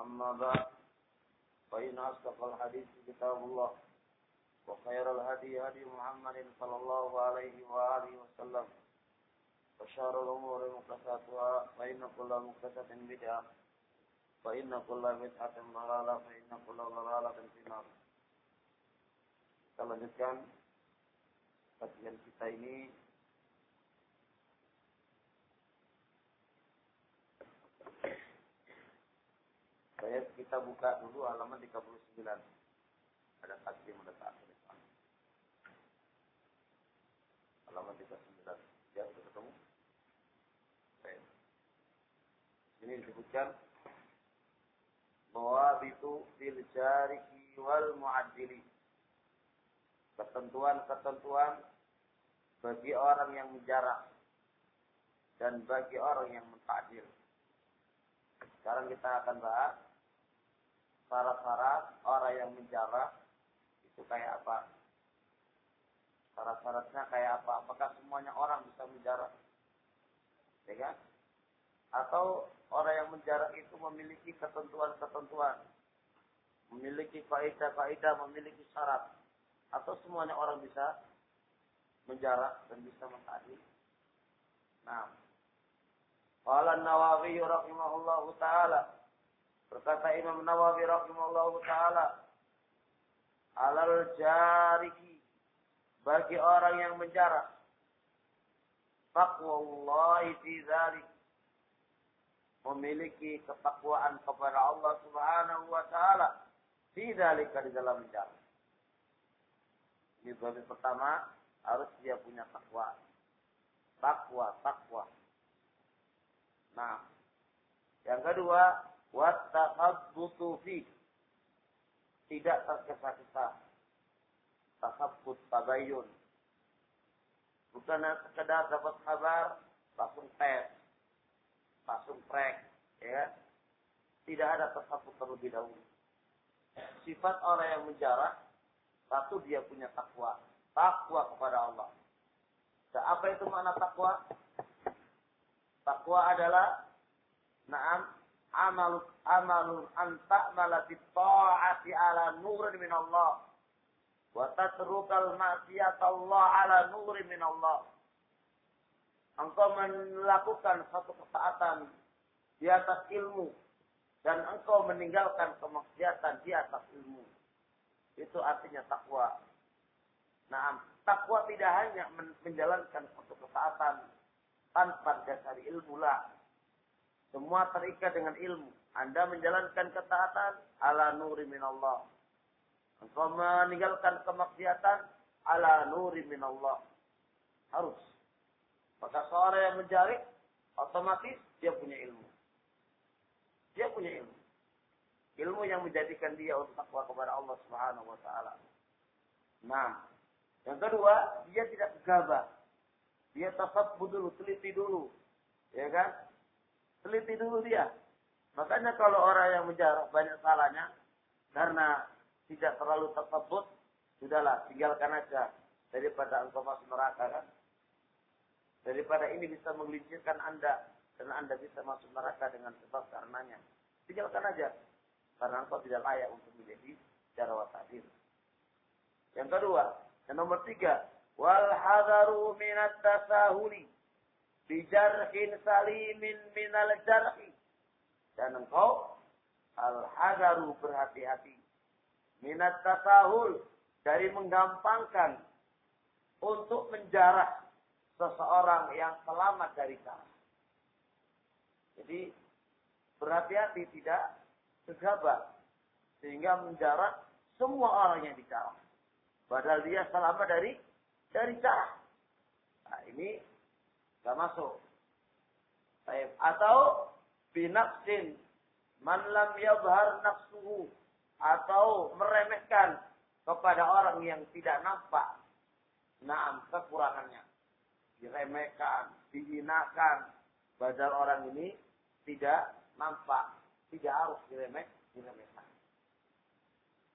أما بعد فإن أصدق الحديث كتاب الله وخير الهدي هدي محمد صلى الله عليه وآله وسلم وشر الأمور محدثاتها فإن كل محدثة بدعة فإن كل بدعة ضلالة فإن كل ضلالة في النار. Kita lanjutkan kajian kita ini Saya kita buka dulu halaman 39. Ada kajian mendekat. Halaman 39. Ya, sudah ketemu? Baik. Ini disebutkan bahwa itu fil jariki wal mu'addili. Ketentuan-ketentuan bagi orang yang menjarak dan bagi orang yang mentakdir. Sekarang kita akan bahas syarat-syarat orang yang menjarak itu kayak apa? Syarat-syaratnya kayak apa? Apakah semuanya orang bisa menjarak? Ya kan? Atau orang yang menjarak itu memiliki ketentuan-ketentuan, memiliki kaidah-kaidah, memiliki syarat, atau semuanya orang bisa menjarak dan bisa mengadil. Nah, Qala Nawawi rahimahullahu taala berkata Imam Nawawi rahimahullahu taala alal jariki bagi orang yang menjarak taqwallahi fi dzalik memiliki ketakwaan kepada Allah Subhanahu wa taala di di dalam jalan. Ini babi pertama harus dia punya takwa. Takwa, takwa. Nah, yang kedua, wattaqabbutu fi tidak tergesa-gesa. Tasabbut tabayun. Bukan sekedar dapat kabar langsung tes langsung track, ya. Tidak ada tersebut terlebih dahulu. Sifat orang yang menjarah, satu dia punya takwa, takwa kepada Allah. Dan apa itu makna takwa? Takwa adalah Naam amal amalun anta malati ta'ati ala nurin min Allah wa tatrukal ma'siyata Allah ala nurin min Allah engkau melakukan satu ketaatan di atas ilmu dan engkau meninggalkan kemaksiatan di atas ilmu. Itu artinya takwa. Nah, takwa tidak hanya menjalankan satu ketaatan tanpa dasari ilmu lah. Semua terikat dengan ilmu. Anda menjalankan ketaatan ala nuri min Allah. Engkau meninggalkan kemaksiatan ala nuri min Allah. Harus. Maka seorang yang mencari, otomatis dia punya ilmu. Dia punya ilmu. Ilmu yang menjadikan dia untuk takwa kepada Allah Subhanahu wa taala. Nah, yang kedua, dia tidak gegabah. Dia tasab dulu, teliti dulu. Ya kan? Teliti dulu dia. Makanya kalau orang yang menjarah banyak salahnya, karena tidak terlalu tersebut, sudahlah, tinggalkan aja. Daripada engkau masuk neraka kan. Daripada ini bisa menggelincirkan Anda. Karena Anda bisa masuk neraka dengan sebab karenanya. Tinggalkan aja. Karena engkau tidak layak untuk menjadi jarawat hadir. Yang kedua. Yang nomor tiga. Wal hadaru minat tasahuli. Bijarhin salimin minal jarhi. Dan engkau al-hadaru berhati-hati. Minat tasahul. Dari menggampangkan untuk menjarah seseorang yang selamat dari cara. Jadi berhati-hati tidak gegabah sehingga menjarak semua orang yang dicara. Padahal dia selamat dari dari cara. Nah, ini nggak masuk. Atau binaksin man lam yabhar nafsuhu atau meremehkan kepada orang yang tidak nampak naam kekurangannya diremehkan, dihinakan. Padahal orang ini tidak nampak, tidak harus diremeh, diremehkan.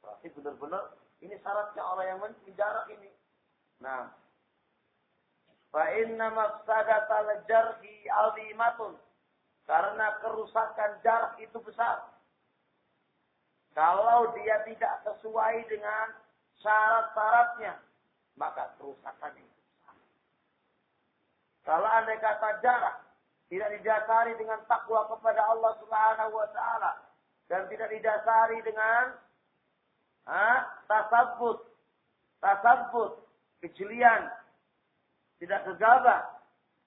Berarti benar-benar ini syaratnya orang yang menjarak ini. Nah, fa inna mafsadatal jarhi azimatun. Karena kerusakan jarak itu besar. Kalau dia tidak sesuai dengan syarat-syaratnya, maka kerusakan itu. Kalau anda kata jarak, tidak didasari dengan takwa kepada Allah Subhanahu wa taala dan tidak didasari dengan ha, tasabut, tasabut, kecilian, tidak gegabah,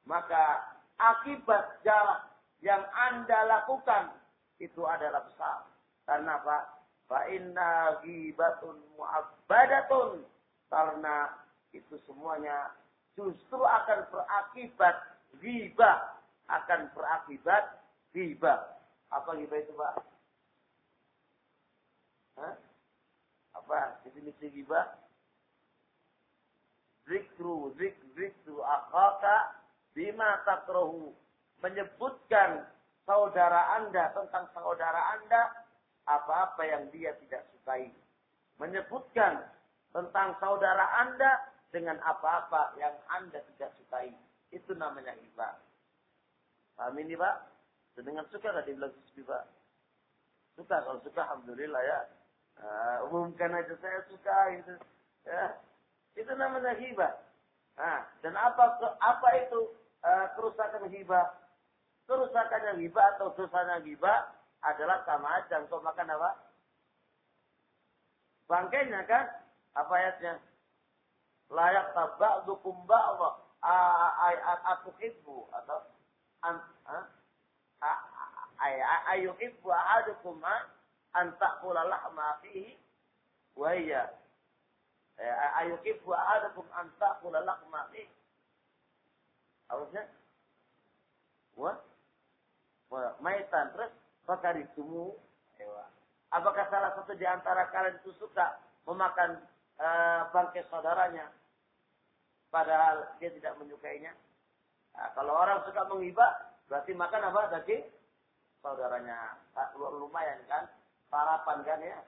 maka akibat jarak yang Anda lakukan itu adalah besar. Karena apa? Fa inna ghibatun mu'abbadatun. Karena itu semuanya justru akan berakibat ghibah. Akan berakibat ghibah. Apa ghibah itu Pak? Hah? Apa definisi ghibah? Zikru, zik, zikru akhaka bima takrohu. Menyebutkan saudara anda tentang saudara anda apa-apa yang dia tidak sukai. Menyebutkan tentang saudara Anda dengan apa-apa yang Anda tidak sukai. Itu namanya iba. Paham ini Pak? Dengan suka gak dibilang Pak? Suka. Kalau suka Alhamdulillah ya. Uh, umumkan aja saya suka itu. Ya. Itu namanya hibah. Nah, dan apa apa itu uh, kerusakan hibah? Kerusakan yang hibah atau dosanya hibah adalah sama aja untuk makan apa? Bangkainya kan? Apa ayatnya? Layak tabak dukum ba'wa aku ibu atau ayu ibu ahadukum an ta'kula lahma fihi wa iya ayu ibu ahadukum an ta'kula lahma fihi harusnya What? Maitan terus fakaritumu hewa. Apakah salah satu di antara kalian itu suka memakan uh, bangkai saudaranya padahal dia tidak menyukainya? Nah, kalau orang suka menghibah, berarti makan apa? Daging saudaranya. Lumayan kan? Sarapan kan ya?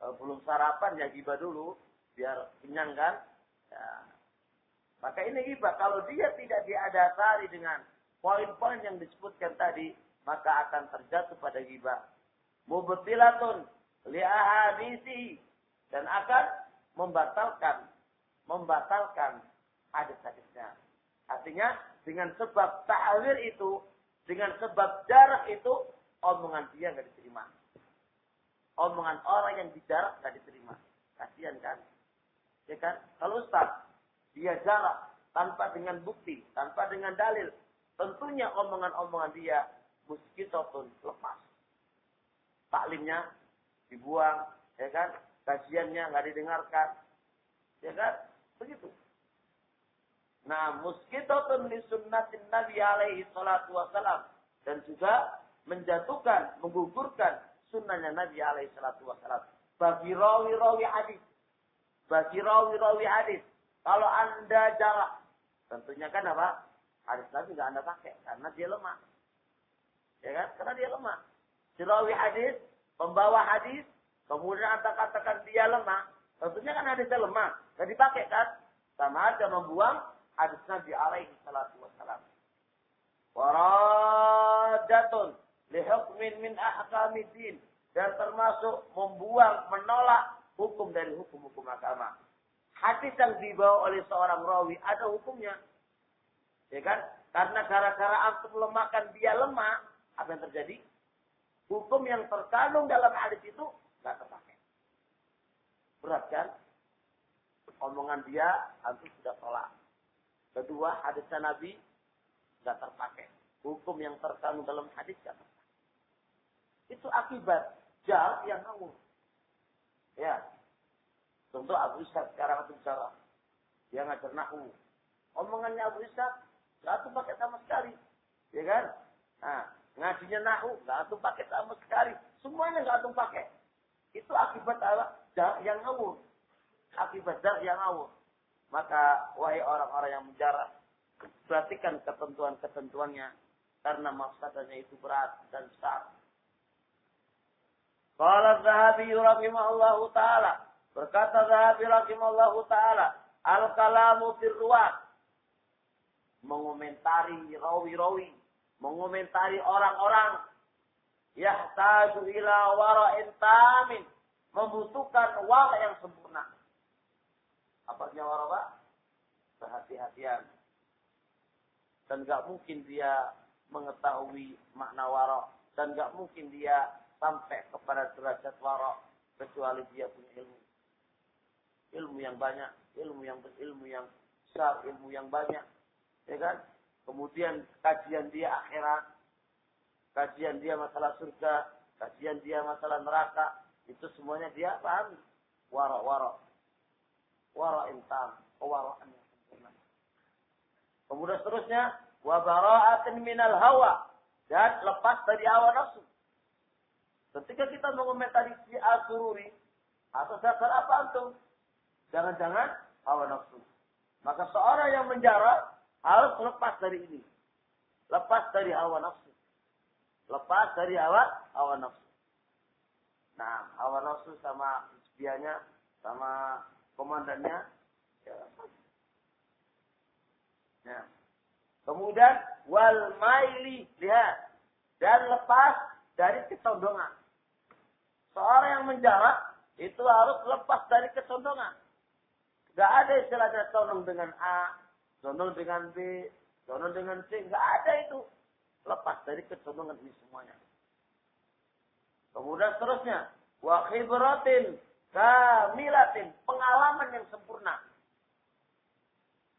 Kalau belum sarapan ya gibah dulu biar kenyang kan? Ya. Maka ini gibah. Kalau dia tidak diadasari dengan poin-poin yang disebutkan tadi, maka akan terjatuh pada ghibah. Mubtilatun li ahadisi dan akan membatalkan membatalkan hadis-hadisnya. Artinya dengan sebab ta'wir itu, dengan sebab jarak itu, omongan dia nggak diterima. Omongan orang yang dijarak nggak diterima. Kasihan kan? Ya kan? Kalau Ustaz, dia jarak tanpa dengan bukti, tanpa dengan dalil. Tentunya omongan-omongan dia pun lepas. Taklimnya dibuang, ya kan? Kajiannya nggak didengarkan, ya kan? Begitu. Nah, muskitotun li sunnatin Nabi alaihi salatu wassalam. Dan juga menjatuhkan, menggugurkan sunnahnya Nabi alaihi salatu wassalam. Bagi rawi-rawi hadis. Bagi rawi-rawi hadis. Kalau anda jarak, tentunya kan apa? Hadis Nabi nggak anda pakai karena dia lemah. Ya kan? Karena dia lemah. Sirawi hadis, pembawa hadis, kemudian anda katakan dia lemah. Tentunya kan hadisnya lemah. Jadi dipakai kan? Sama aja membuang hadis Nabi alaihi salatu wassalam. Waradatun lihukmin min ahkamidin. Dan termasuk membuang, menolak hukum dari hukum-hukum agama. Hadis yang dibawa oleh seorang rawi ada hukumnya. Ya kan? Karena gara-gara antum lemahkan dia lemah, apa yang terjadi? Hukum yang terkandung dalam hadis itu nggak terpakai. Berat kan? Omongan dia antum sudah tolak. Kedua, hadis Nabi nggak terpakai. Hukum yang terkandung dalam hadis nggak terpakai. Itu akibat jal yang ngawur. Ya. Contoh Abu Ishaq sekarang itu bicara. Dia ngajar nahu. Omongannya Abu Ishaq tuh pakai sama sekali. Ya kan? Nah, Ngajinya nahu, antum pakai sama sekali. Semuanya nggak antum pakai. Itu akibat apa? yang ngawur. Akibat dar yang ngawur. Maka wahai orang-orang yang menjarah, perhatikan ketentuan-ketentuannya karena maksadnya itu berat dan besar. Qala Zahabi rahimahullahu taala berkata Zahabi rahimahullahu taala al-kalamu firruat mengomentari rawi-rawi mengomentari orang-orang yahtaju ila wara'in tamin membutuhkan wara yang sempurna. Apa artinya wara, Pak? Kehati-hatian. Dan gak mungkin dia mengetahui makna wara. Dan gak mungkin dia sampai kepada derajat wara. Kecuali dia punya ilmu. Ilmu yang banyak. Ilmu yang berilmu yang besar. Ilmu yang banyak. Ya kan? Kemudian kajian dia akhirat. Kajian dia masalah surga. Kajian dia masalah neraka itu semuanya dia paham. Wara-wara. Wara intam. Kewaraan yang sempurna. Kemudian seterusnya. Wabara'atin minal hawa. Dan lepas dari hawa nafsu. Ketika kita mengomentari si asururi. Atau dasar apa antum? Jangan-jangan hawa nafsu. Maka seorang yang menjara harus lepas dari ini. Lepas dari hawa nafsu. Lepas dari hawa hawa nafsu. Nah, hawa nafsu sama bianya sama komandannya ya. ya. Kemudian wal maili lihat dan lepas dari ketondongan. Seorang yang menjarak itu harus lepas dari ketondongan. Gak ada istilahnya condong dengan A, condong dengan B, condong dengan C. Gak ada itu. Lepas dari ketondongan ini semuanya. Kemudian seterusnya, wa khibratin kamilatin, pengalaman yang sempurna.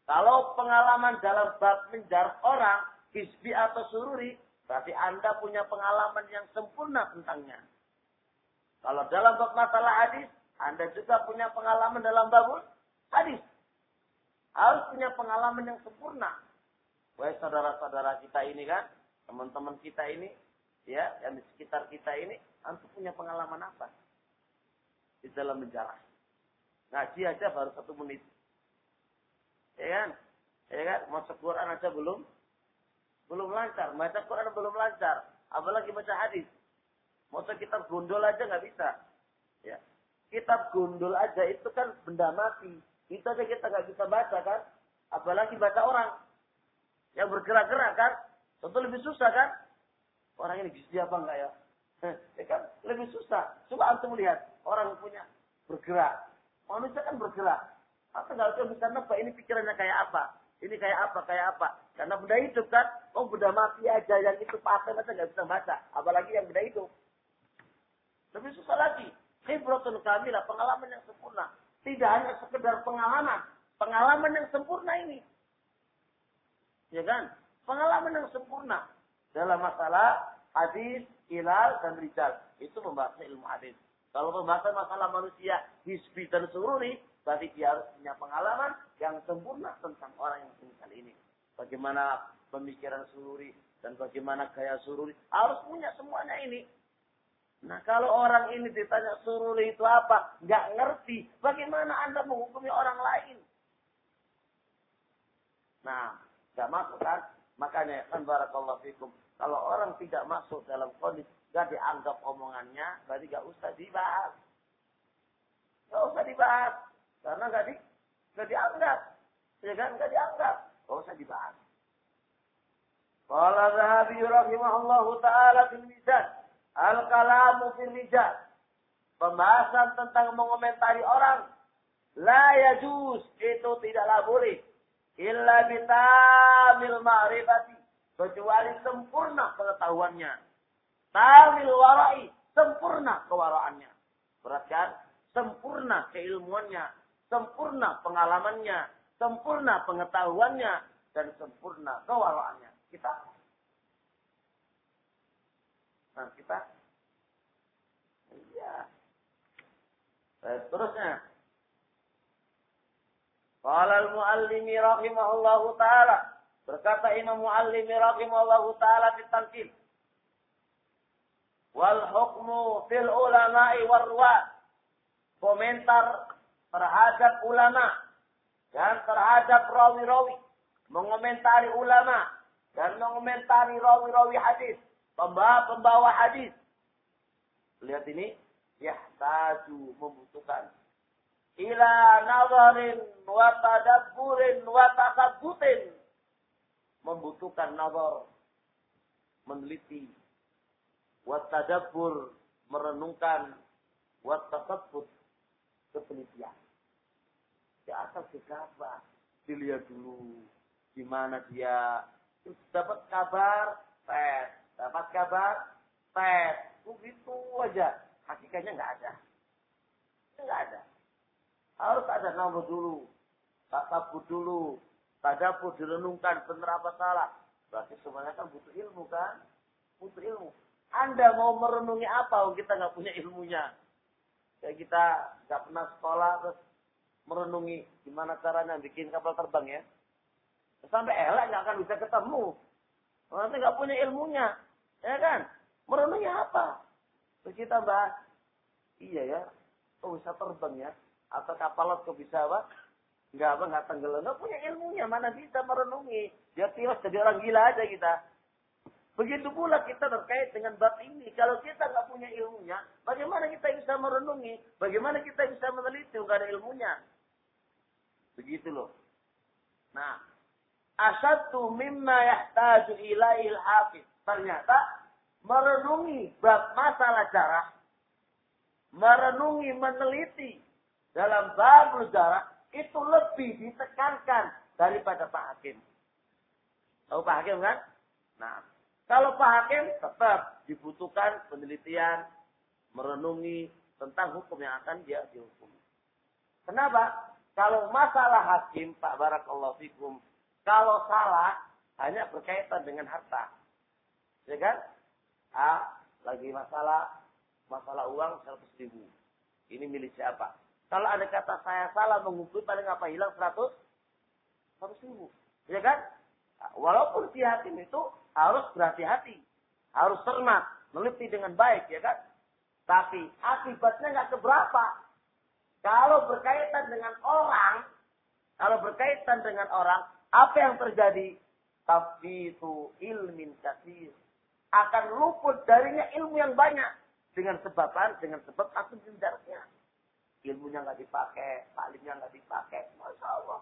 Kalau pengalaman dalam bab menjar orang, hisbi atau sururi, berarti Anda punya pengalaman yang sempurna tentangnya. Kalau dalam bab masalah hadis, Anda juga punya pengalaman dalam bab hadis. Harus punya pengalaman yang sempurna. Wahai saudara-saudara kita ini kan, teman-teman kita ini, ya, yang di sekitar kita ini, Antum punya pengalaman apa? Di dalam menjarah. Ngaji aja baru satu menit. Ya kan? Ya kan? Masa Quran aja belum belum lancar. Baca Quran belum lancar. Apalagi baca hadis. Masa kitab gondol aja nggak bisa. Ya. Kitab gondol aja itu kan benda mati. Itu aja kita nggak bisa baca kan. Apalagi baca orang. Yang bergerak-gerak kan. Tentu lebih susah kan. Orang ini gizi apa enggak ya? ya kan lebih susah. Coba antum lihat orang punya bergerak. Manusia kan bergerak. Apa nggak bisa nebak ini pikirannya kayak apa? Ini kayak apa? Kayak apa? Karena benda hidup kan, oh benda mati aja yang itu paten aja nggak bisa baca. Apalagi yang benda hidup. Lebih susah lagi. Khibratun kamilah, pengalaman yang sempurna. Tidak hanya sekedar pengalaman. Pengalaman yang sempurna ini. Ya kan? Pengalaman yang sempurna. Dalam masalah hadis, hilal, dan rijal. Itu pembahasan ilmu hadis. Kalau pembahasan masalah manusia, hisbi dan sururi, berarti dia harus punya pengalaman yang sempurna tentang orang yang semisal ini. Bagaimana pemikiran sururi dan bagaimana gaya sururi. Harus punya semuanya ini. Nah kalau orang ini ditanya sururi itu apa, nggak ngerti, bagaimana anda menghukumi orang lain? Nah, nggak masuk kan? Makanya kan barakallahu fikum. Kalau orang tidak masuk dalam kondisi gak dianggap omongannya, berarti gak usah dibahas. Gak usah dibahas. Karena gak, di, gak dianggap. Ya kan? Gak dianggap. Gak usah dibahas. Qala Zahabi rahimahullahu ta'ala fil mizan. Al-kalamu fil mizan. Pembahasan tentang mengomentari orang. La yajuz. Itu tidaklah boleh. Illa bitamil ma'rifati kecuali sempurna pengetahuannya. Tamil warai, sempurna kewaraannya. Perhatikan, sempurna keilmuannya, sempurna pengalamannya, sempurna pengetahuannya, dan sempurna kewaraannya. Kita Nah, kita Iya. Terusnya. Qala al-muallimi rahimahullahu taala Berkata Imam Muallim rahimahullahu taala di talqin. Wal hukmu fil ulama'i warwa. Komentar terhadap ulama dan terhadap rawi-rawi. Mengomentari ulama dan mengomentari rawi-rawi hadis. Pembawa-pembawa hadis. Lihat ini. Yahtaju membutuhkan ila nazarin wa tadabburin wa takabbutin membutuhkan nazar, meneliti, watadabbur, merenungkan, Wat tasabbut ketelitian. Di asal gegabah. Dilihat dulu. Di mana dia. Terus dapat kabar. Tes. Dapat kabar. Tes. Begitu aja. Hakikatnya nggak ada. Nggak ada. Harus ada nama dulu. Tasabut dulu. Tadabur direnungkan. Benar apa salah. Berarti semuanya kan butuh ilmu kan. Butuh ilmu. Anda mau merenungi apa? Kita nggak punya ilmunya. Kayak kita nggak pernah sekolah terus merenungi gimana caranya bikin kapal terbang ya. Sampai elak nggak akan bisa ketemu. Nanti nggak punya ilmunya, ya kan? Merenungi apa? Terus kita bahas, iya ya, oh bisa terbang ya, atau kapal kok bisa apa? Nggak apa, nggak tenggelam. Nggak punya ilmunya, mana bisa merenungi. Dia tiwas jadi orang gila aja kita. Begitu pula kita terkait dengan bab ini. Kalau kita nggak punya ilmunya, bagaimana kita bisa merenungi? Bagaimana kita bisa meneliti? Nggak ada ilmunya. Begitu loh. Nah, asatu mimma yahtaju ilaihil hafiz. Ternyata merenungi bab masalah darah, merenungi, meneliti dalam bab darah itu lebih ditekankan daripada Pak Hakim. Tahu Pak Hakim kan? Nah, kalau Pak Hakim tetap dibutuhkan penelitian, merenungi tentang hukum yang akan dia dihukum. Kenapa? Kalau masalah hakim, Pak Barakallahu Fikum, kalau salah hanya berkaitan dengan harta. Ya kan? Ah, lagi masalah masalah uang 100 ribu. Ini milik siapa? Kalau ada kata saya salah mengumpul paling apa hilang 100 100 ribu. Ya kan? Nah, walaupun si hakim itu harus berhati-hati. Harus cermat. Meliti dengan baik, ya kan? Tapi akibatnya nggak keberapa. Kalau berkaitan dengan orang, kalau berkaitan dengan orang, apa yang terjadi? Tafitu ilmin kasir. Akan luput darinya ilmu yang banyak. Dengan sebaban, dengan sebab aku jendarnya. Ilmunya nggak dipakai, talimnya nggak dipakai. Masya Allah.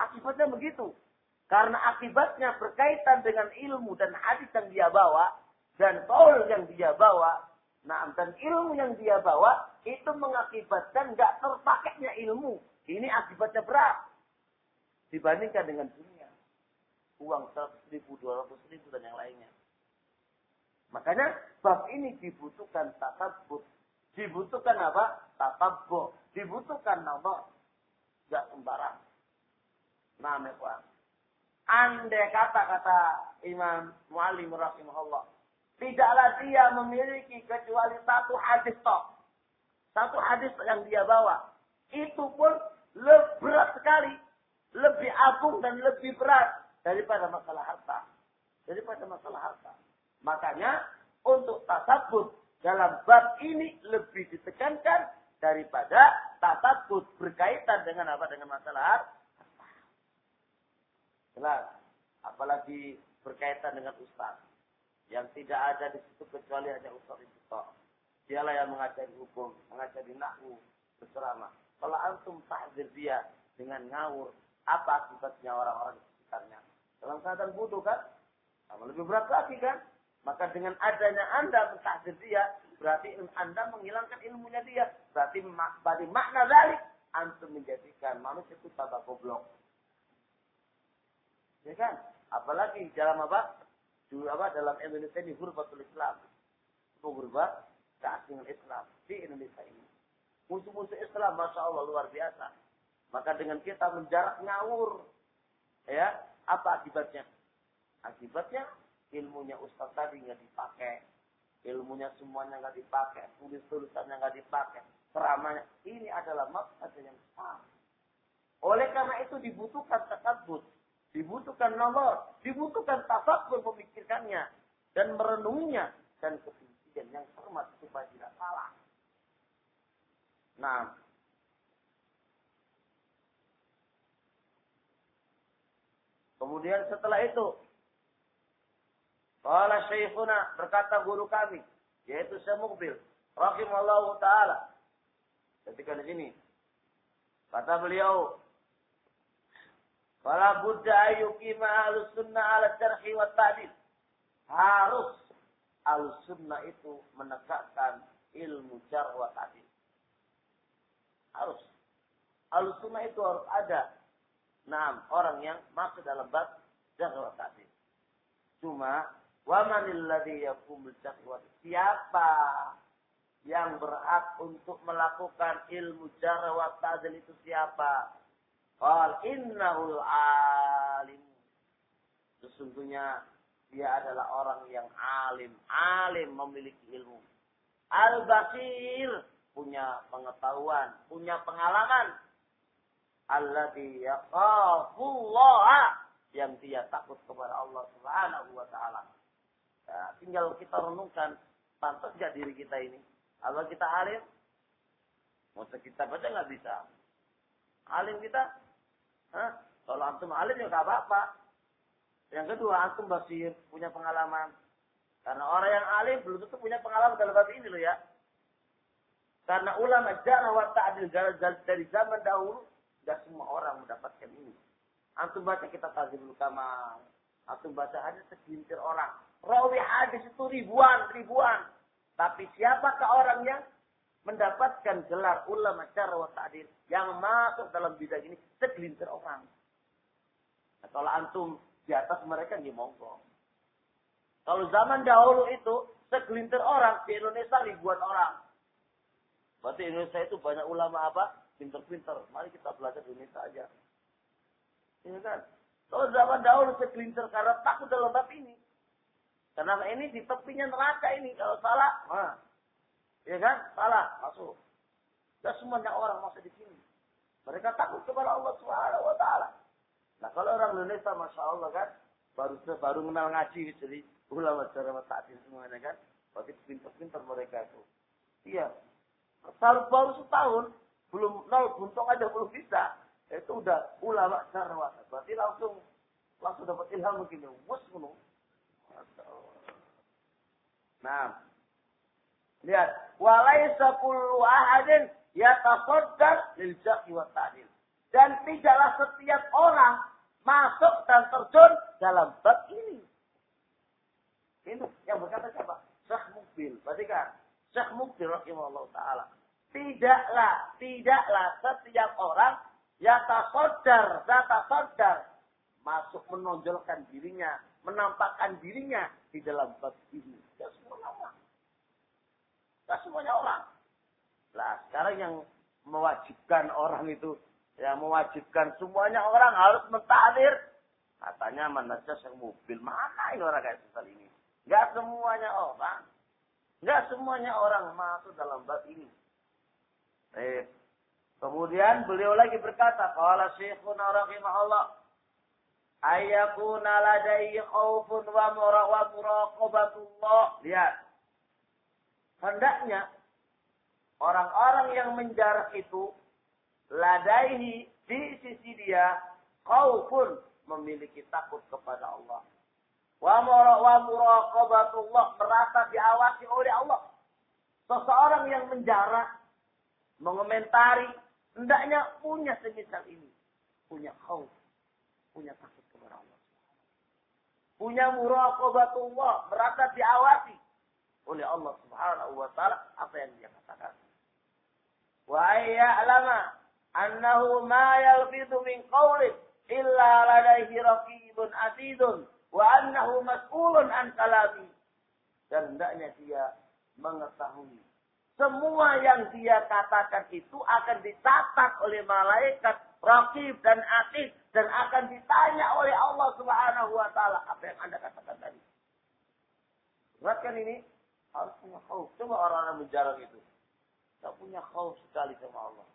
Akibatnya begitu. Karena akibatnya berkaitan dengan ilmu dan hadis yang dia bawa dan kaul yang dia bawa. Nah, dan ilmu yang dia bawa itu mengakibatkan nggak terpakainya ilmu. Ini akibatnya berat dibandingkan dengan dunia. Uang 100 ribu, 200 ribu dan yang lainnya. Makanya bab ini dibutuhkan tatabut. Dibutuhkan apa? Tatabut. Dibutuhkan nama. Gak sembarang. Nah, mekuan. Andai kata-kata Imam Mu'alim rahimahullah. Tidaklah dia memiliki kecuali satu hadis toh. Satu hadis yang dia bawa. Itu pun lebih berat sekali. Lebih agung dan lebih berat daripada masalah harta. Daripada masalah harta. Makanya untuk tasabut dalam bab ini lebih ditekankan daripada tasabut berkaitan dengan apa? Dengan masalah Jelas. Apalagi berkaitan dengan ustaz. Yang tidak ada di situ kecuali hanya ustaz itu. Dialah yang mengajari hukum, mengajari nahu, berceramah. Kalau antum tahdir dia dengan ngawur, apa akibatnya orang-orang di sekitarnya? Dalam keadaan bodoh kan? Sama lebih berat lagi kan? Maka dengan adanya anda mentahdir dia, berarti anda menghilangkan ilmunya dia. Berarti, berarti makna dari antum menjadikan manusia itu tambah goblok. Ya kan? Apalagi dalam apa? Dulu apa? Dalam Indonesia ini hurbatul Islam. Hurbat keasingan Islam di Indonesia ini. Musuh-musuh Islam, Masya Allah, luar biasa. Maka dengan kita menjarak ngawur, ya, apa akibatnya? Akibatnya ilmunya Ustaz tadi nggak dipakai, ilmunya semuanya nggak dipakai, tulis tulisannya nggak dipakai, ceramahnya. Ini adalah maksud yang besar. Oleh karena itu dibutuhkan tersebut dibutuhkan nomor, dibutuhkan tafakur memikirkannya. Dan merenunginya dan kesucian yang cermat supaya tidak salah. Nah, kemudian setelah itu, Kala Syekhuna berkata guru kami, yaitu Syekh rahimallahu taala. Ketika di sini, kata beliau, Fala budda ayyukima ahlus sunnah ala jarhi wa ta'dil. Harus ahlus sunnah itu menegakkan ilmu jar wa ta'dil. Harus. Al-sunnah itu harus ada. Nah, orang yang masuk dalam bab jar wa ta'dil. Cuma wa Siapa yang berhak untuk melakukan ilmu jar wa ta'dil itu siapa? Qal innahul alim. Sesungguhnya dia adalah orang yang alim, alim memiliki ilmu. Al-basir punya pengetahuan, punya pengalaman. Alladhi yaqafullah yang dia takut kepada Allah Subhanahu wa taala. Ya, tinggal kita renungkan pantas gak diri kita ini? Allah kita alim? Masa kita baca nggak bisa. Alim kita? Hah? Kalau antum alim ya nggak apa-apa. Yang kedua, antum basir, punya pengalaman. Karena orang yang alim belum tentu punya pengalaman dalam bab ini loh ya. Karena ulama jarah wa ta'adil dari zaman dahulu, tidak semua orang mendapatkan ini. Antum baca kita Tazibul Kamal. Antum baca hadis segelintir orang. Rawi hadis itu ribuan, ribuan. Tapi siapakah orang yang mendapatkan gelar ulama cara wa ta'adil yang masuk dalam bidang ini segelintir orang. Kalau antum di atas mereka di monggo. Kalau zaman dahulu itu segelintir orang di Indonesia ribuan orang. Berarti Indonesia itu banyak ulama apa? Pinter-pinter. Mari kita belajar di Indonesia aja. Ini iya kan? Kalau zaman dahulu segelintir karena takut dalam bab ini. Karena ini di tepinya neraka ini. Kalau salah, nah. Ya kan? Salah, masuk. Dan semuanya orang masuk di sini. Mereka takut kepada Allah Subhanahu wa taala. Nah kalau orang Indonesia, masya Allah kan, baru baru kenal ngaji, jadi ulama cara taati semuanya kan, berarti pintar-pintar mereka itu. Iya, baru baru setahun, belum nol buntung aja belum bisa, itu udah ulama cara wasa. Berarti langsung langsung dapat ilham begini, kuno. Nah, lihat, walaisa kullu ahadin yatasaddar lil jaqi wa ta'dil. Dan tidaklah setiap orang masuk dan terjun dalam bab ini. Ini yang berkata siapa? Syekh Mukbil. Perhatikan. Syekh Mukbil rahimahullah ta'ala. Tidaklah, tidaklah setiap orang yata sodar, yata sodar. Masuk menonjolkan dirinya, menampakkan dirinya di dalam bab ini. Ya semuanya orang. Ya semuanya orang. Nah sekarang yang mewajibkan orang itu yang mewajibkan semuanya orang harus mentahdir. Katanya manusia yang mobil. Mana ini orang kayak seperti ini? Enggak semuanya orang. Enggak semuanya orang masuk dalam bab ini. Eh. Kemudian beliau lagi berkata, Qala Syekhuna rahimahullah, Ayakuna ladai khawfun wa muraqabatullah. Lihat. Hendaknya orang-orang yang menjarak itu ladaihi di sisi dia khaufun memiliki takut kepada Allah. Wa muraqabatullah merasa diawasi oleh Allah. Seseorang yang menjarah, mengomentari, hendaknya punya semisal ini. Punya khauf, punya takut. Punya muraqabatullah, merasa diawasi oleh Allah Subhanahu wa taala apa yang dia katakan. Wa ayya'lama annahu ma yalfidu min qawlin illa ladaihi raqibun atidun wa annahu mas'ulun an kalami dan hendaknya dia mengetahui semua yang dia katakan itu akan dicatat oleh malaikat raqib dan atid dan akan ditanya oleh Allah Subhanahu wa taala apa yang Anda katakan tadi. Ingatkan ini harus punya khauf. Coba orang-orang menjarang itu. Tak punya khauf sekali sama Allah.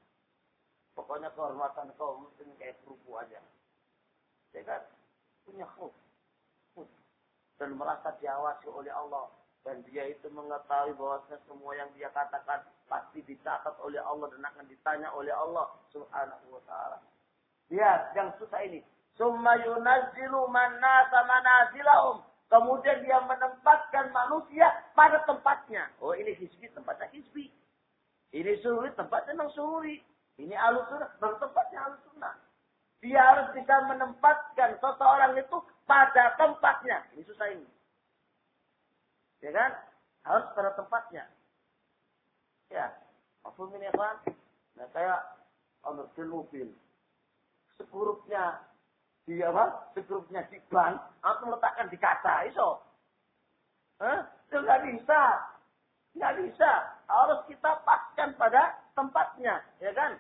Pokoknya kehormatan kaum muslim kayak kerupuk aja. Ya kan? Punya khuf. Dan merasa diawasi oleh Allah. Dan dia itu mengetahui bahwasanya semua yang dia katakan pasti dicatat oleh Allah dan akan ditanya oleh Allah subhanahu wa ta'ala. Lihat yang susah ini. Summa yunazzilu man nasa manazilahum. Kemudian dia menempatkan manusia pada tempatnya. Oh ini hisbi, tempatnya hisbi. Ini sulit, tempatnya memang sulit. Ini alus sunnah, bertempatnya alus sunnah. Dia harus bisa menempatkan seseorang itu pada tempatnya. Ini susah ini. Ya kan? Harus pada tempatnya. Ya, apa ini kan? Nah kayak onderstil mobil. Sekurupnya di apa? Sekurupnya di ban, atau letakkan di kaca, iso. Hah? Itu nggak bisa. Nggak bisa. Harus kita paskan pada tempatnya, ya kan?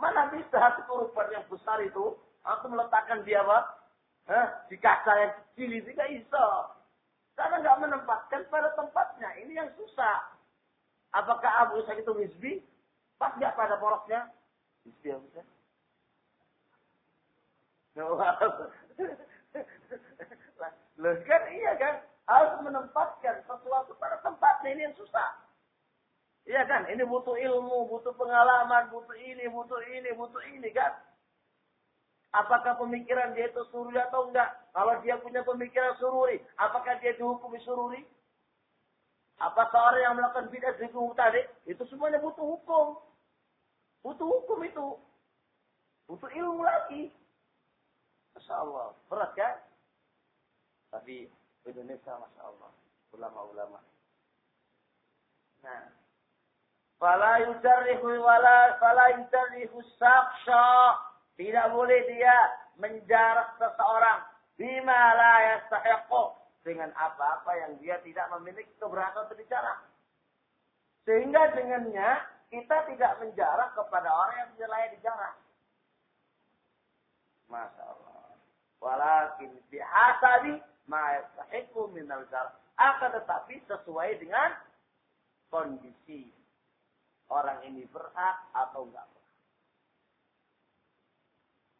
Mana bisa sekurupan yang besar itu, atau meletakkan di apa? Hah? Di kaca yang kecil itu nggak bisa. Karena nggak menempatkan pada tempatnya. Ini yang susah. Apakah Abu Sa'id itu misbi? Pas nggak pada porosnya? Misbi Abu Sa'id. Loh kan iya kan? Harus menempatkan sesuatu pada tempatnya. Ini yang susah. Iya kan? Ini butuh ilmu, butuh pengalaman, butuh ini, butuh ini, butuh ini kan? Apakah pemikiran dia itu sururi atau enggak? Kalau dia punya pemikiran sururi, apakah dia dihukumi sururi? Apa seorang yang melakukan bid'ah dihukum tadi? Itu semuanya butuh hukum. Butuh hukum itu. Butuh ilmu lagi. Masya Allah. Berat kan? Tapi Indonesia Masya Allah. Ulama-ulama. Nah. Fala yujarrihu wala fala yujarrihu saqsha tidak boleh dia menjarak seseorang bima la yastahiqu dengan apa-apa yang dia tidak memiliki keberatan untuk bicara. Sehingga dengannya kita tidak menjarak kepada orang yang tidak layak dijarak. Masya Allah. Walakin bihasabi ma yastahiqu minal jarak. Akan tetapi sesuai dengan kondisi. Orang ini berhak atau enggak.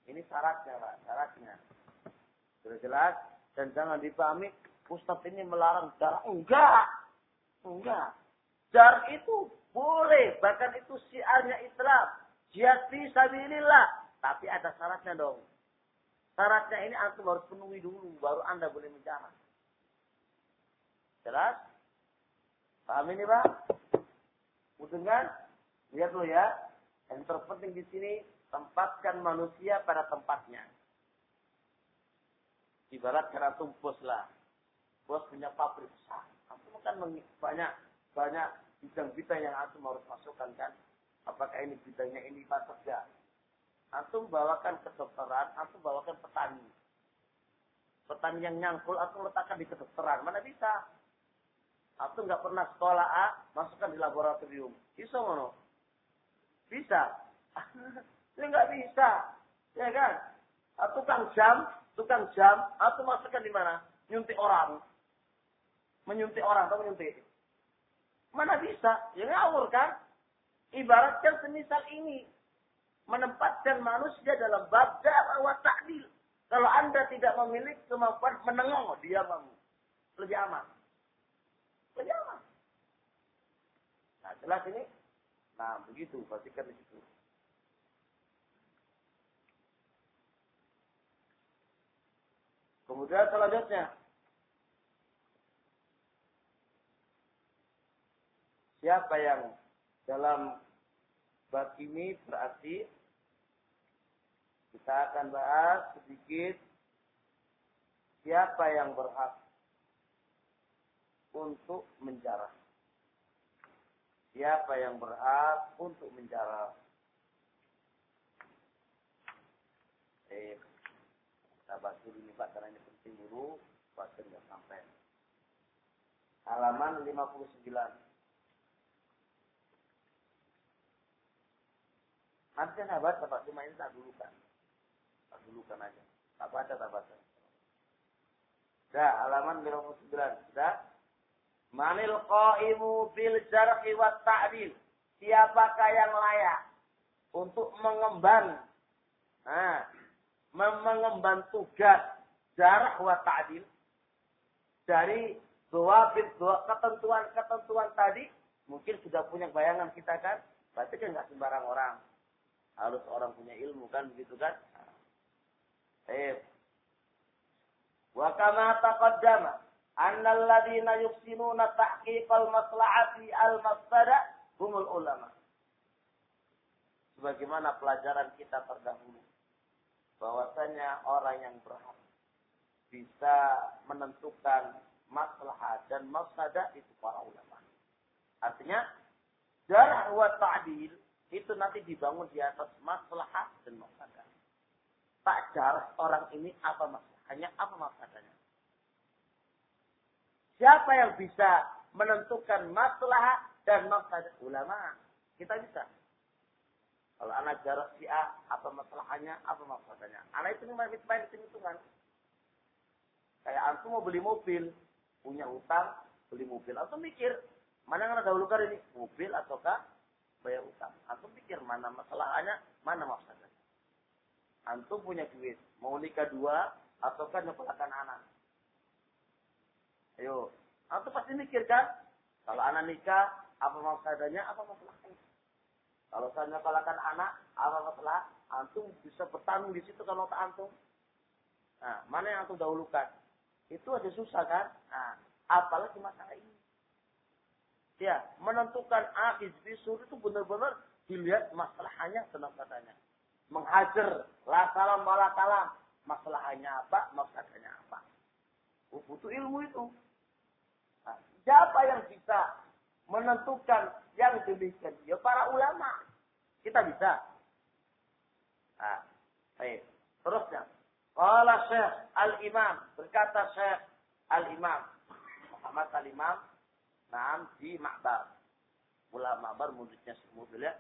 Ini syaratnya, Pak. Syaratnya. Sudah jelas? Dan jangan dipahami, Ustadz ini melarang jarak. Enggak. Enggak. Jarak itu boleh. Bahkan itu siarnya Islam. Jihad fi sabilillah. Tapi ada syaratnya dong. Syaratnya ini antum harus penuhi dulu. Baru anda boleh menjarak. Jelas? Paham ini Pak? Mudah kan? Lihat dulu ya. Yang terpenting di sini Tempatkan manusia pada tempatnya. Ibarat karena tumpus lah. Bos punya pabrik besar. Antum kan banyak banyak bidang-bidang yang antum harus masukkan kan. Apakah ini bidangnya ini apa saja. Antum bawakan kedokteran, antum bawakan petani. Petani yang nyangkul, antum letakkan di kedokteran. Mana bisa? Antum nggak pernah sekolah A, masukkan di laboratorium. Bisa mono? Bisa. Ya nggak bisa. Ya kan? Ah, tukang jam, tukang jam, atau masukkan di mana? Nyuntik orang. Menyuntik orang atau menyuntik. Mana bisa? Ya ngawur kan? Ibaratkan semisal ini. Menempatkan manusia dalam bab wa ta'dil. Kalau anda tidak memiliki kemampuan menengok, dia mau. Lebih aman. Lebih aman. Nah, jelas ini? Nah, begitu. Pastikan di situ. Kemudian selanjutnya. Siapa yang dalam bab ini berarti kita akan bahas sedikit siapa yang berhak untuk menjarah. Siapa yang berhak untuk menjarah. Eh, kita bahas dulu ini Pak, karena ini penting dulu, bahasa nggak sampai. Halaman 59. Nanti saya baca Pak, cuma ini tak dulu kan. Tak dulu kan aja. Tak baca, tak baca. Dah, halaman 59. Sudah? Manil qaimu bil jarhi wa ta'dil. Siapakah yang layak untuk mengemban nah, mengemban tugas jarah wa ta'dil dari dua dua ketentuan-ketentuan tadi mungkin sudah punya bayangan kita kan berarti kan nggak sembarang orang harus orang punya ilmu kan begitu kan eh wa kama taqaddama anna alladziina yuhsinuna tahqiqal maslahati al mafsada humul ulama sebagaimana pelajaran kita terdahulu bahwasanya orang yang berhak bisa menentukan masalah dan mafsadah itu para ulama. Artinya Jarh wa ta'dil itu nanti dibangun di atas maslahat dan masalah. Tak orang ini apa masalahnya, apa masalahnya. Siapa yang bisa menentukan masalah dan masalah ulama? Kita bisa. Kalau anak jarak si A, apa masalahnya, apa masalahnya. Anak itu main main hitung-hitungan. Kayak antum mau beli mobil, punya utang, beli mobil. Antum mikir, mana yang dahulukan ini? Mobil ataukah bayar utang? Antum pikir mana masalahnya, mana masalahnya. Antum punya duit, mau nikah dua, ataukah nyekolahkan anak. Ayo, antum pasti mikir kan? Kalau anak nikah, apa masalahnya, apa masalahnya. Kalau saya nyekolahkan anak, apa masalah? Antum bisa bertanggung di situ kalau tak antum. Nah, mana yang antum dahulukan? Itu aja susah kan? Nah, apalagi masalah ini. Ya, menentukan A bisur itu benar-benar dilihat masalahnya tenang katanya. Menghajar, la salam wala kalam. Masalahnya apa, masalahnya apa. Butuh ilmu itu. Nah, siapa yang bisa menentukan yang demikian? Ya para ulama. Kita bisa. Nah, baik. Terusnya. Qala Syekh Al-Imam. Berkata Syekh Al-Imam. Muhammad Al-Imam. Naam di Ma'bar. Mula Ma'bar mobil ya.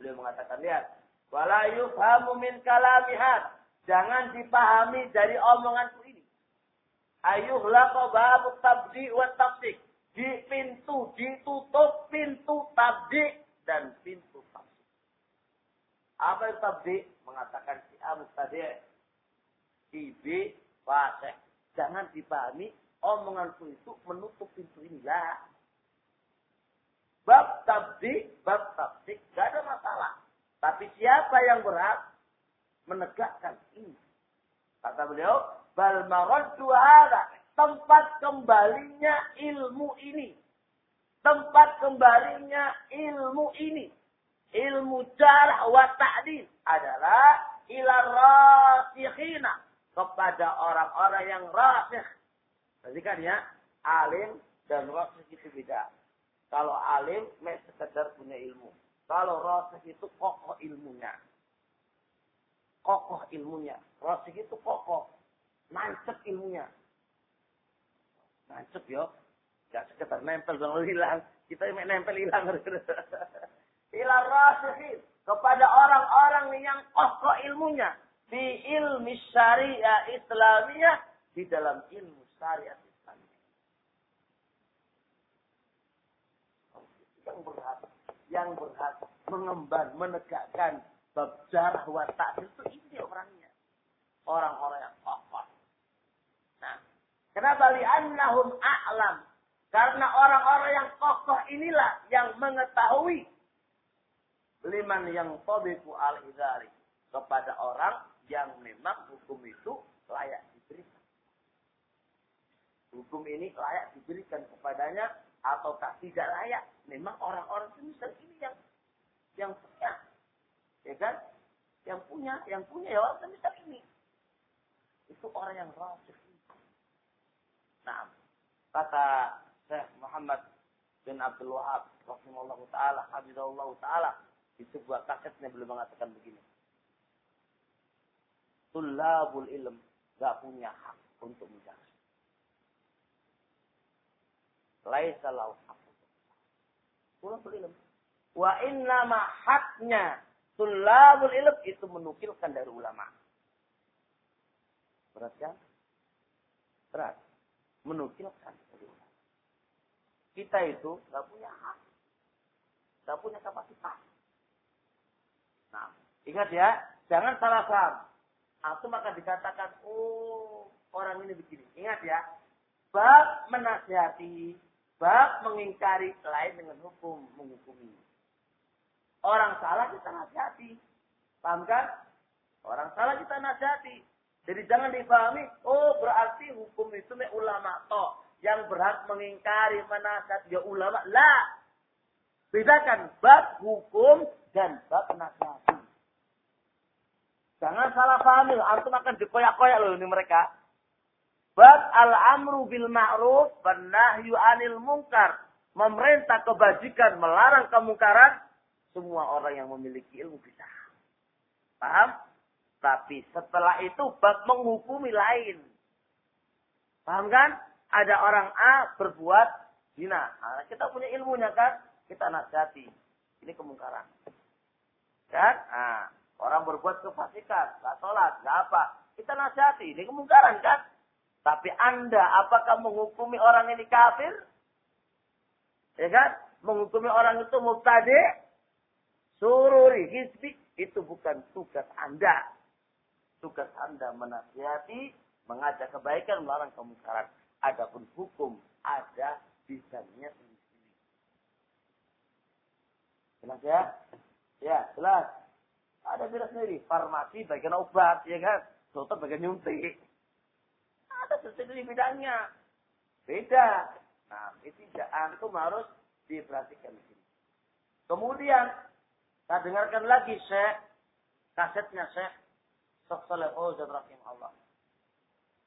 Beliau mengatakan, lihat. Wala yufhamu min kalamihat. Jangan dipahami dari omonganku ini. Ayuhlaqa babu tabdi wa tafsik. Di pintu, ditutup pintu tabdi dan pintu tafsik. Apa yang tabdi? Mengatakan si A mustadi' ibi fasih. Jangan dipahami omonganku itu menutup pintu inilah. Bab tabdi, bab tabdi, gak ada masalah. Tapi siapa yang berhak menegakkan ini? Kata beliau, bal maraddu tempat kembalinya ilmu ini. Tempat kembalinya ilmu ini. Ilmu jarah wa ta'dil adalah ila rasikhina kepada orang-orang yang rasikh. Berarti kan ya, alim dan rasikh itu beda. Kalau alim, sekedar punya ilmu. Kalau rasikh itu kokoh ilmunya. Kokoh ilmunya. Rasikh itu kokoh. Nancep ilmunya. Nancep yo. Gak sekedar nempel dong hilang. Kita mek nempel hilang. Ila rasikhin. Kepada orang-orang yang kokoh ilmunya di ilmu syariah Islamiyah di dalam ilmu syariat Islamiyah. Yang berhak, yang berhak mengemban, menegakkan bab jarah wa itu ini orangnya. Orang-orang yang kokoh. Nah, kenapa li'annahum a'lam? Karena orang-orang yang kokoh inilah yang mengetahui liman yang tobiku al-idhari kepada orang yang memang hukum itu layak diberikan. Hukum ini layak diberikan kepadanya ataukah tidak layak. Memang orang-orang semisal ini yang yang punya. Ya kan? Yang punya, yang punya ya orang semisal ini. Itu orang yang rasih. Nah, kata Syekh Muhammad bin Abdul Wahab rahimahullah taala, habibullah taala di sebuah kasetnya beliau mengatakan begini tulabul ilm gak punya hak untuk menjaga. Laisa hak. Tulabul ilm. Wa innama haknya tulabul ilm itu menukilkan dari ulama. Berat kan? Berat. Menukilkan dari ulama. Kita itu gak punya hak. Gak punya kapasitas. Nah, ingat ya, jangan salah paham atau maka dikatakan, oh orang ini begini. Ingat ya, bab menasihati, bab mengingkari lain dengan hukum menghukumi. Orang salah kita nasihati. Paham kan? Orang salah kita nasihati. Jadi jangan dipahami, oh berarti hukum itu me ulama toh. Yang berhak mengingkari, menasihat ya ulama. Lah. Bedakan bab hukum dan bab nasihat. Jangan salah paham antum akan dikoyak-koyak loh ini mereka. Bab al-amru bil ma'ruf wan nahyu 'anil munkar memerintah kebajikan, melarang kemungkaran, semua orang yang memiliki ilmu bisa. Paham? Tapi setelah itu bab menghukumi lain. Paham kan? Ada orang A berbuat zina. Nah, kita punya ilmunya kan? Kita nasihati. Ini kemungkaran. Kan? Nah, orang berbuat kefasikan, nggak sholat, nggak apa. Kita nasihati. Ini kemungkaran kan? Tapi Anda apakah menghukumi orang ini kafir? Ya kan? Menghukumi orang itu mubtadi, sururi, hizbi. Itu bukan tugas Anda. Tugas Anda menasihati, mengajak kebaikan, melarang kemungkaran. Adapun hukum ada bisanya sendiri. Jelas ya? Ya, jelas. Ada bila sendiri. Farmasi bagian obat, ya kan? Dokter bagian nyuntik ada tersendiri bidangnya. Beda. Nah, itu tidak antum harus diperhatikan di. Kemudian, kita dengarkan lagi Syekh, kasetnya Syekh, Saleh Fauzan Allah.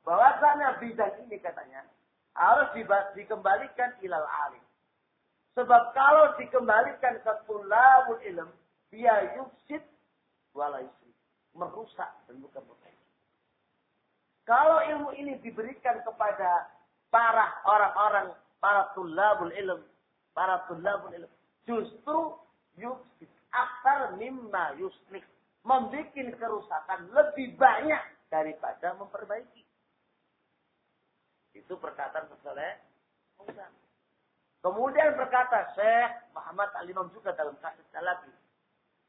Bahwasanya bidang ini katanya harus dikembalikan ilal alim. Sebab kalau dikembalikan ke tulabul ilm, dia yufsid wala Merusak dan bukan. Kalau ilmu ini diberikan kepada para orang-orang, para tulabul ilm, para tulabul ilm, justru yufsid aktar mimma yuslik. Membuat kerusakan lebih banyak daripada memperbaiki. Itu perkataan Saleh Kemudian berkata Syekh Muhammad Al-Imam juga dalam kasus lagi.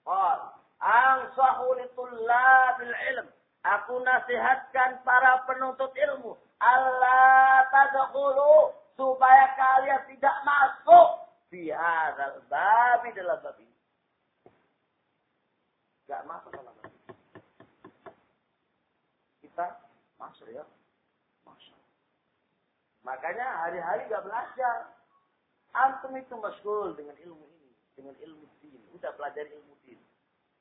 Qal, "Ansahu litullabil ilm Aku nasihatkan para penuntut ilmu. Allah tadkhulu supaya kalian tidak masuk di hadzal babi dalam babi. Gak masuk dalam babi. Kita masuk ya. Masuk. Makanya hari-hari gak belajar. Antum itu masyhur dengan ilmu ini. Dengan ilmu din. Udah belajar ilmu din.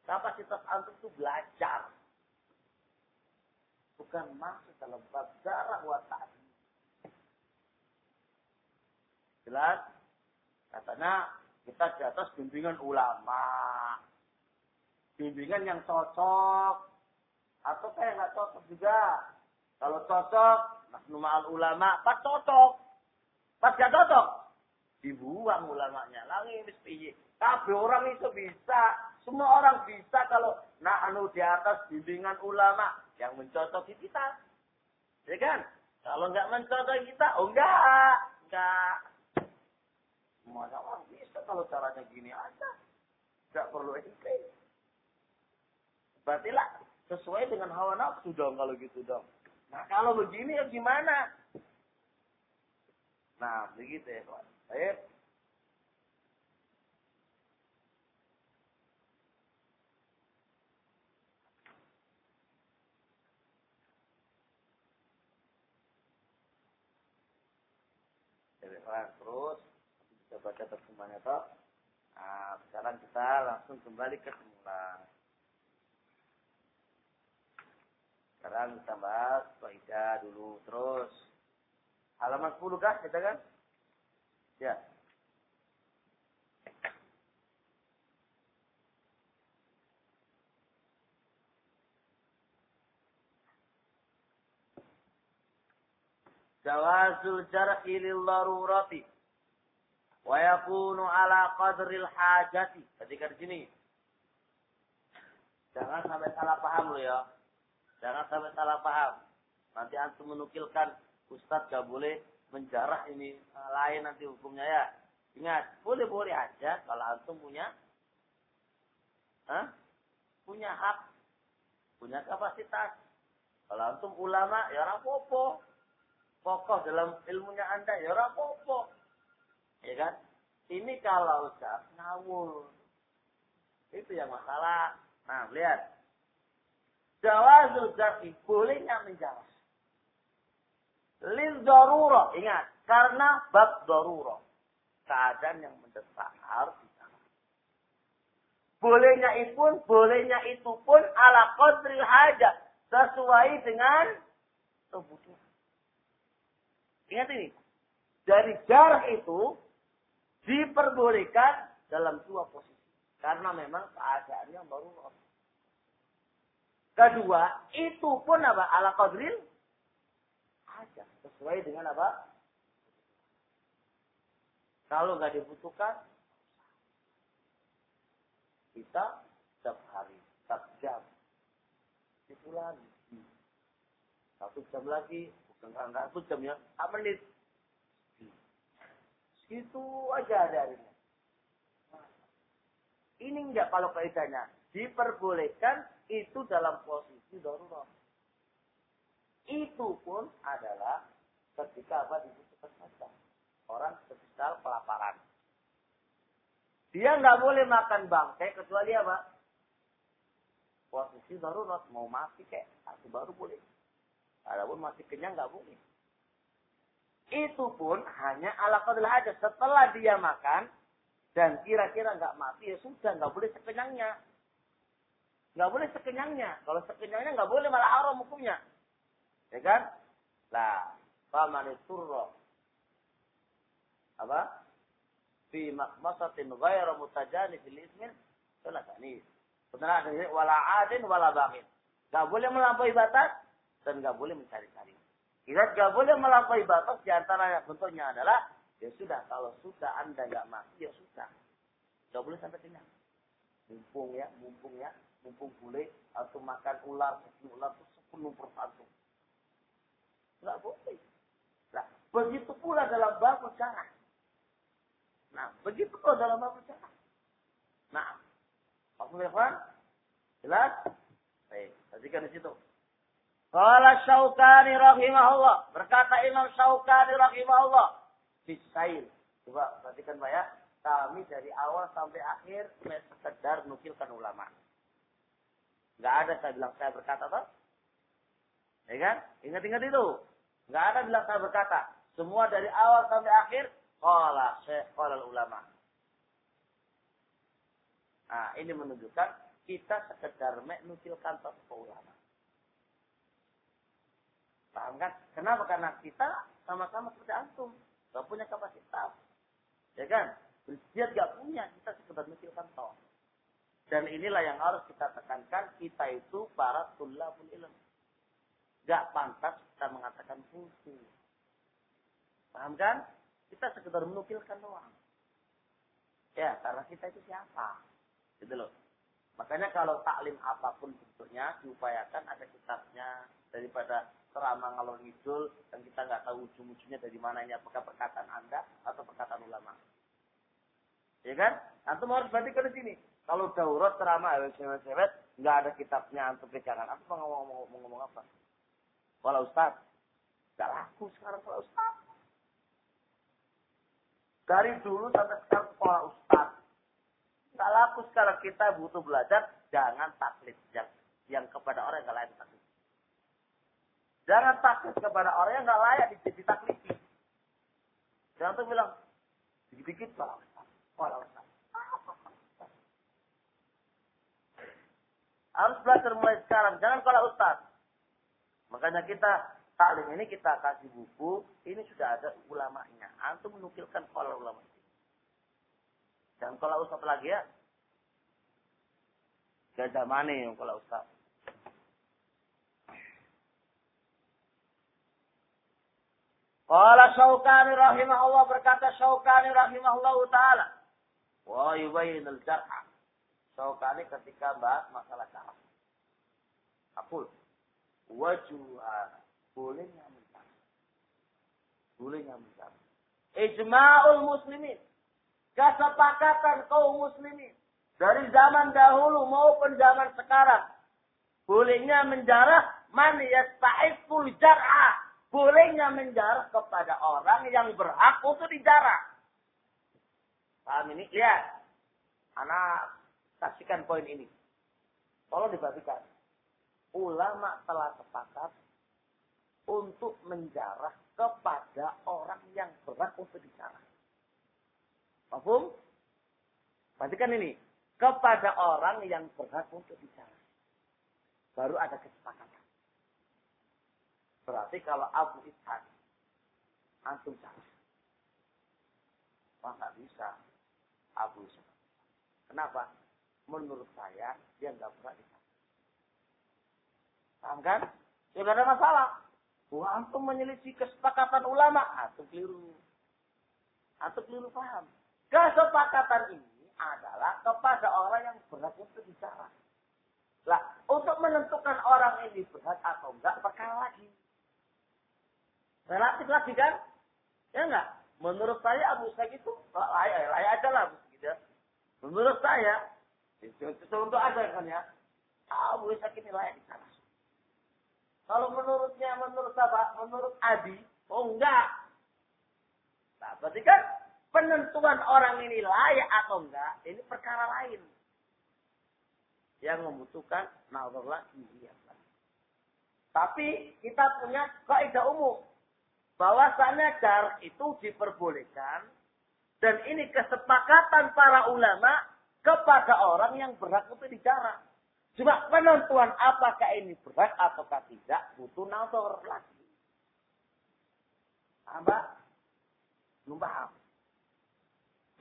Kapasitas antum itu belajar bukan masuk dalam bab darah wa. Jelas? Katanya kita di atas bimbingan ulama. Bimbingan yang cocok. Atau kayak nggak cocok juga. Kalau cocok, ma'al ulama, pas cocok. Pas gak cocok, dibuang ulamanya. Lagi mesti Tapi orang itu bisa. Semua orang bisa kalau nahnu di atas bimbingan ulama yang mencocoki kita. Ya kan? Kalau nggak mencocoki kita, oh enggak. Enggak. Masa orang bisa kalau caranya gini aja. Nggak perlu ente. Berarti lah sesuai dengan hawa nafsu dong kalau gitu dong. Nah kalau begini ya gimana? Nah begitu ya kawan. Baik. Nah, terus kita baca terjemahannya toh. Nah, sekarang kita langsung kembali ke semula. Sekarang kita bahas faidah dulu terus. Halaman 10 kah kita kan? Ya. Jawazul jarhi lil darurati wa yakunu ala qadril hajati. Ketika di sini jangan sampai salah paham lo ya. Jangan sampai salah paham. Nanti antum menukilkan Ustadz gak boleh menjarah ini eh, lain nanti hukumnya ya. Ingat, boleh-boleh aja kalau antum punya Hah? punya hak, punya kapasitas. Kalau antum ulama, ya orang popo kokoh dalam ilmunya Anda, ya ora apa Ya kan? Ini kalau ucap ngawur. Itu yang masalah. Nah, lihat. Jawazul jar'i bolehnya menjawab. Lil darurah. Ingat, karena bab darurah. Keadaan yang mendesak harus dijawab. Bolehnya itu pun, bolehnya itu pun ala qadril hajat. Sesuai dengan kebutuhan. Ingat ini. Dari jarak itu, Diperbolehkan dalam dua posisi. Karena memang keadaannya baru Kedua, itu pun apa? Ala qadril aja. Sesuai dengan apa? Kalau nggak dibutuhkan, kita setiap hari, setiap jam. Itu lagi. Satu jam lagi, enggak jam ya, menit. Itu aja ada ini. Enggak kalau kaidahnya. Diperbolehkan itu dalam posisi darurat. Itu pun adalah ketika apa dibutuhkan saja. Orang sedang kelaparan. Dia nggak boleh makan bangkai kecuali apa? Posisi darurat. Mau mati kayak. Aku baru boleh. Adapun masih kenyang nggak boleh. Itu pun hanya ala aja. Setelah dia makan, dan kira-kira nggak mati ya sudah nggak boleh sekenyangnya. Nggak boleh sekenyangnya. Kalau sekenyangnya nggak boleh malah haram hukumnya. Ya kan? Lah paman turro apa? Fi makmasatin ghairu mutajani fil ismin. Salah ini. Benar ada wala adin wala bangin nggak boleh melampaui batas dan nggak boleh mencari-cari kita nggak boleh melampaui batas di antaranya bentuknya adalah Ya sudah, kalau sudah Anda nggak mati, ya sudah. Nggak boleh sampai kenyang. Mumpung ya, mumpung ya, mumpung boleh atau makan ular, sepuluh ular itu sepuluh persatu. Nggak boleh. Nah, begitu pula dalam bab cara. Nah, begitu pula dalam bab cara. Nah, Maksudnya? Jelas? Baik, perhatikan di situ. Qala Syaukani rahimahullah. Berkata Imam Syaukani rahimahullah bisail. Coba perhatikan Pak ya. Kami dari awal sampai akhir sekedar nukilkan ulama. Nggak ada saya bilang saya berkata apa? Ya kan? Ingat-ingat itu. Nggak ada bilang saya berkata. Semua dari awal sampai akhir. Qala syekh ulama. Nah, ini menunjukkan kita sekedar menukilkan tokoh ulama. Paham kan? Kenapa? Karena kita sama-sama seperti antum. Gak punya kapasitas. Ya kan? Dia gak punya. Kita sekedar mikirkan toh. Dan inilah yang harus kita tekankan. Kita itu para tulabul ilm. Gak pantas kita mengatakan fungsi. Paham kan? Kita sekedar menukilkan doang. Ya, karena kita itu siapa? Gitu loh. Makanya kalau taklim apa pun bentuknya diupayakan ada kitabnya daripada ceramah ngalor ngidul dan kita nggak tahu ujung-ujungnya dari mana ini apakah perkataan anda atau perkataan ulama. Ya kan? Antum harus perhatikan di sini. Kalau daurat ceramah cewek-cewek nggak ada kitabnya antum pegangan. Apa mau ngomong, ngomong, ngomong apa? Kalau Ustaz, nggak laku sekarang kalau Ustaz. Dari dulu sampai sekarang sekolah Ustaz. Nggak laku sekarang kita butuh belajar. Jangan taklid yang, yang kepada orang yang lain taklid. Jangan takut kepada orang yang nggak layak ditakliti. Jangan tuh bilang, dikit-dikit kalau Harus belajar mulai sekarang. Jangan kalau ustaz. Makanya kita taklim ini kita kasih buku. Ini sudah ada ulamanya. Antum menukilkan kalau ulama. Jangan kalau ustaz lagi ya. Gajah mana yang kalau ustaz. Qala Syaukani rahimahullah berkata Syaukani rahimahullah taala. Wa yubayyinul jarha. Syaukani ketika bahas masalah jarh. Akul. Wajuha. Bolehnya mencari. Bolehnya mencari. Ijma'ul muslimin. Kesepakatan kaum muslimin. Dari zaman dahulu maupun zaman sekarang. Bolehnya menjarah man yasta'iful jar'ah bolehnya menjarah kepada orang yang berhak untuk dijarah. Paham ini? Lihat. Anak saksikan poin ini. Tolong diperhatikan. Ulama telah sepakat untuk menjarah kepada orang yang berhak untuk dijarah. Paham? Perhatikan ini. Kepada orang yang berhak untuk dijarah. Baru ada kesepakatan. Berarti kalau Abu Ishaq antum cari. Wah nggak bisa. Abu Kenapa? Menurut saya dia nggak pernah dikasih. Paham kan? Tidak ada masalah. Wah, antum menyelisih kesepakatan ulama. Antum keliru. Antum keliru paham. Kesepakatan ini adalah kepada orang yang berhak untuk bicara. Lah, untuk menentukan orang ini berhak atau enggak, perkara lagi. Relatif lagi kan? Ya enggak? Menurut saya Abu Sa'id itu layak, layak aja lah. Gitu. Menurut saya, itu, itu untuk ada kan ya. Abu Sa'id ini layak di sana. Kalau menurutnya, menurut siapa? Menurut Adi, oh enggak. Nah, berarti kan penentuan orang ini layak atau enggak, ini perkara lain. Yang membutuhkan nazarlah iya. Tapi kita punya kaidah umum bahwasanya jarak itu diperbolehkan dan ini kesepakatan para ulama kepada orang yang berhak untuk dijarah. Cuma penentuan apakah ini berhak atau tidak butuh nazar lagi. Apa? Belum paham.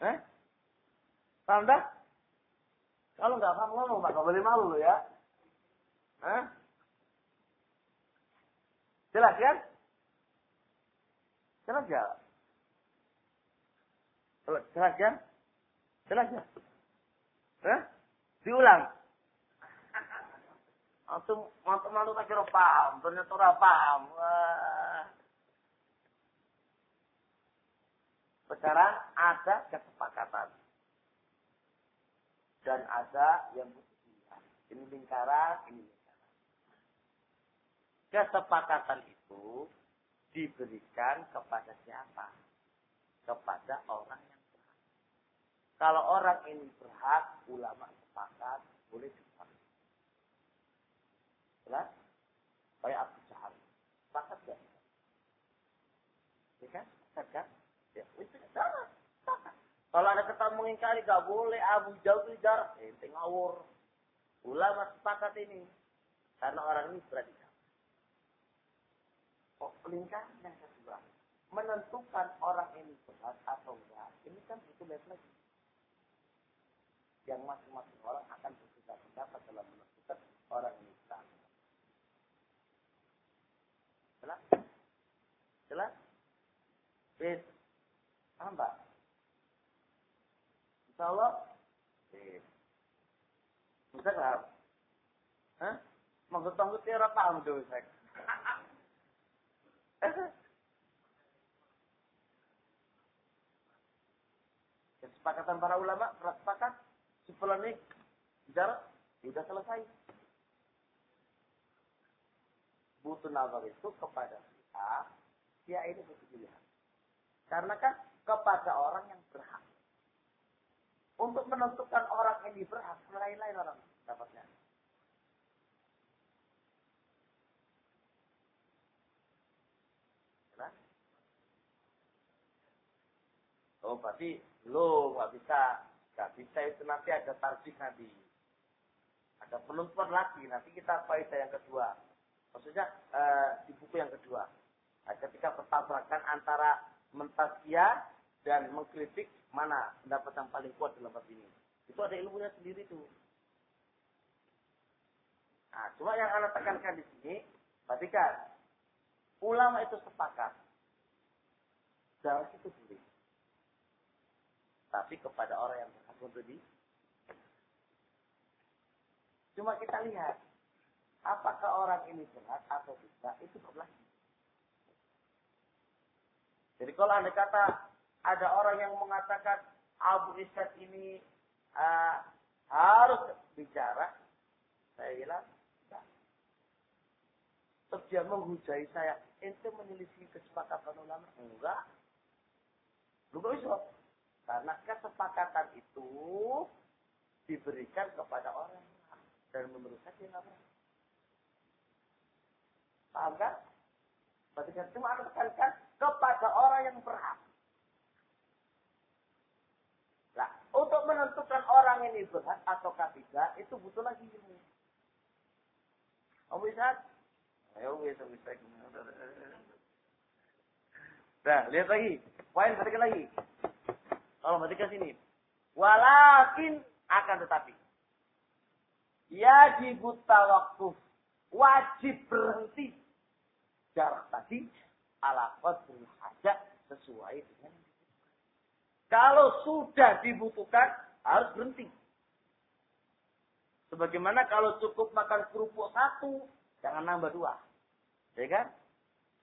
Eh? Paham dah? Kalau nggak paham ngomong, Pak. Gak boleh malu ya. Eh? Jelas kan? Ya? Ya? Jelas ya? Eh? Diulang. Antum mantu malu tak kira paham, ternyata ora paham. Wah. Sekarang ada kesepakatan. Dan ada yang butuh Ini lingkaran, ini lingkaran. Kesepakatan itu diberikan kepada siapa? Kepada orang yang berhak. Kalau orang ini berhak, ulama sepakat, boleh sepakat. Jelas? Kayak Abu Jahal. Sepakat gak? Ya kan? Sepakat kan? Ya, itu sama. Kalau ada kata mengingkari, gak boleh Abu Jahal itu jarak. Eh. Ulama sepakat ini. Karena orang ini berani Oh, yang kedua. Menentukan orang ini berat atau enggak. Ini kan itu lihat lagi. Yang masing-masing orang akan berbeda pendapat dalam menentukan orang ini berat. Jelas? Jelas? Bis. Apa? Insya Allah. Bis. Bisa nggak? Hah? Maksud tanggut ya paham tuh, saya. Kesepakatan para ulama, sepakat, setelah ini jarak, sudah selesai. Butuh nazar itu kepada kita, ya ini butuh pilihan. Karena kan kepada orang yang berhak. Untuk menentukan orang yang berhak, lain-lain orang dapatnya. Oh berarti lo nggak bisa, nggak bisa itu nanti ada tarjih nanti. Ada penentuan lagi, nanti kita faedah yang kedua. Maksudnya eh, di buku yang kedua. Nah, ketika bertabrakan antara mentasia dan mengkritik mana pendapat yang paling kuat dalam bab ini. Itu ada ilmunya sendiri tuh. Nah, cuma yang anda tekankan di sini, perhatikan. Ulama itu sepakat. Jangan itu boleh tapi kepada orang yang berhak untuk di Cuma kita lihat apakah orang ini berhak atau tidak itu berlaku. Jadi kalau anda kata ada orang yang mengatakan Abu Ishaq ini uh, harus bicara, saya bilang tidak. Terus dia menghujai saya, ente menyelisih kesepakatan ulama? Enggak. Lu gak bisa. Karena kesepakatan itu diberikan kepada orang dan menurut saya nggak pernah. Paham kan? Berarti kan cuma ada tekankan kepada orang yang berhak. Nah, untuk menentukan orang ini berhak atau tidak, itu butuh lagi ilmu. Kamu bisa? Ayo bisa bisa. Nah, lihat lagi. Poin ketiga lagi. Tolong perhatikan sini. Walakin akan tetapi. Ya dibuta waktu. Wajib berhenti. Jarak tadi. Ala qadri sesuai dengan kalau sudah dibutuhkan, harus berhenti. Sebagaimana kalau cukup makan kerupuk satu, jangan nambah dua. Ya kan?